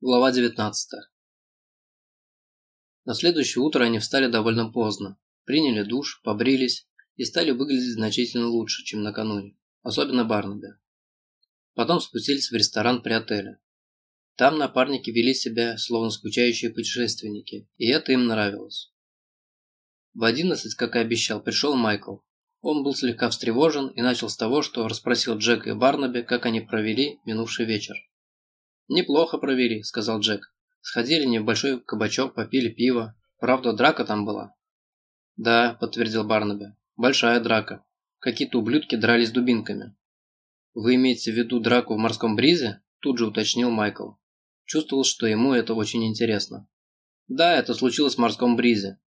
Глава 19 На следующее утро они встали довольно поздно, приняли душ, побрились и стали выглядеть значительно лучше, чем накануне, особенно Барнаби. Потом спустились в ресторан при отеле. Там напарники вели себя, словно скучающие путешественники, и это им нравилось. В одиннадцать, как и обещал, пришел Майкл. Он был слегка встревожен и начал с того, что расспросил Джека и Барнаби, как они провели минувший вечер. «Неплохо провели», – сказал Джек. «Сходили в небольшой кабачок, попили пиво. Правда, драка там была». «Да», – подтвердил Барнаби. «Большая драка. Какие-то ублюдки дрались дубинками». «Вы имеете в виду драку в морском бризе?» – тут же уточнил Майкл. Чувствовал, что ему это очень интересно. «Да, это случилось в морском бризе.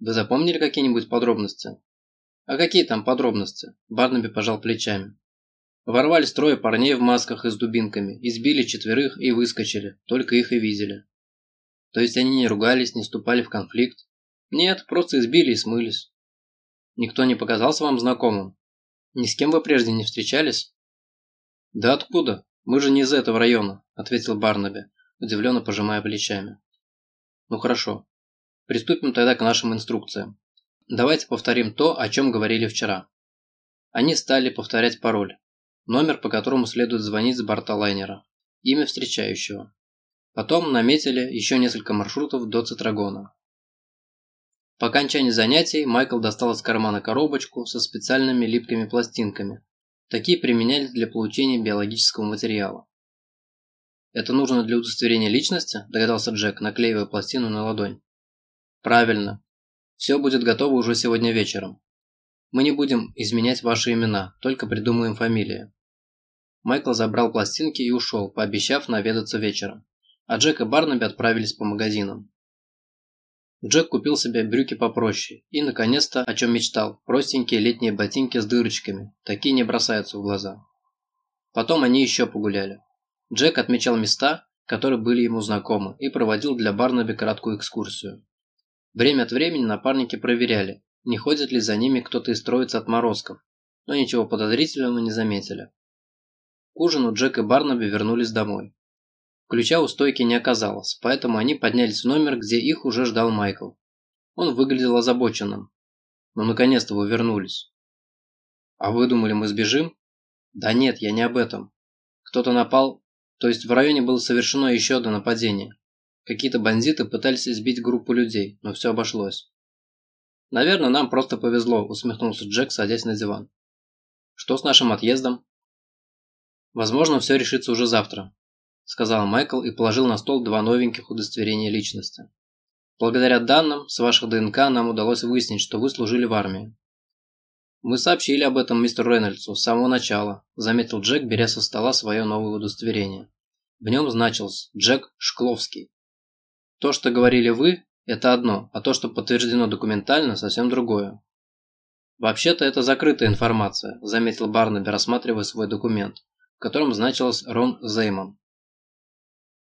Вы запомнили какие-нибудь подробности?» «А какие там подробности?» – Барнаби пожал плечами. Ворвались трое парней в масках и с дубинками, избили четверых и выскочили, только их и видели. То есть они не ругались, не вступали в конфликт? Нет, просто избили и смылись. Никто не показался вам знакомым? Ни с кем вы прежде не встречались? Да откуда? Мы же не из этого района, ответил Барнаби, удивленно пожимая плечами. Ну хорошо. Приступим тогда к нашим инструкциям. Давайте повторим то, о чем говорили вчера. Они стали повторять пароль номер, по которому следует звонить с борта лайнера, имя встречающего. Потом наметили еще несколько маршрутов до Цитрагона. По окончании занятий Майкл достал из кармана коробочку со специальными липкими пластинками. Такие применялись для получения биологического материала. «Это нужно для удостоверения личности?» – догадался Джек, наклеивая пластину на ладонь. «Правильно. Все будет готово уже сегодня вечером. Мы не будем изменять ваши имена, только придумаем фамилии. Майкл забрал пластинки и ушел, пообещав наведаться вечером. А Джек и Барнаби отправились по магазинам. Джек купил себе брюки попроще и, наконец-то, о чем мечтал, простенькие летние ботинки с дырочками, такие не бросаются в глаза. Потом они еще погуляли. Джек отмечал места, которые были ему знакомы, и проводил для Барнаби краткую экскурсию. Время от времени напарники проверяли, не ходит ли за ними кто-то из троицы отморозков, но ничего подозрительного не заметили. К ужину Джек и Барнаби вернулись домой. Ключа у стойки не оказалось, поэтому они поднялись в номер, где их уже ждал Майкл. Он выглядел озабоченным. «Ну, наконец-то вы вернулись». «А вы думали, мы сбежим?» «Да нет, я не об этом. Кто-то напал, то есть в районе было совершено еще одно нападение. Какие-то бандиты пытались избить группу людей, но все обошлось». «Наверное, нам просто повезло», – усмехнулся Джек, садясь на диван. «Что с нашим отъездом?» «Возможно, все решится уже завтра», – сказал Майкл и положил на стол два новеньких удостоверения личности. «Благодаря данным с ваших ДНК нам удалось выяснить, что вы служили в армии». «Мы сообщили об этом мистеру Рейнольдсу с самого начала», – заметил Джек, беря со стола свое новое удостоверение. В нем значился Джек Шкловский. «То, что говорили вы, это одно, а то, что подтверждено документально, совсем другое». «Вообще-то это закрытая информация», – заметил Барнаби, рассматривая свой документ в котором значилось Рон Зеймон.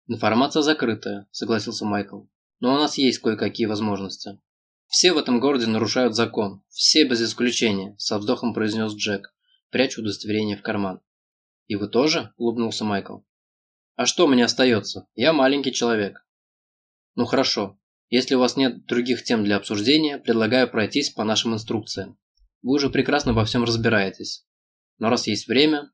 «Информация закрытая», – согласился Майкл. «Но у нас есть кое-какие возможности». «Все в этом городе нарушают закон. Все без исключения», – со вздохом произнес Джек, пряча удостоверение в карман. «И вы тоже?» – улыбнулся Майкл. «А что мне остается? Я маленький человек». «Ну хорошо. Если у вас нет других тем для обсуждения, предлагаю пройтись по нашим инструкциям. Вы уже прекрасно во всем разбираетесь. Но раз есть время,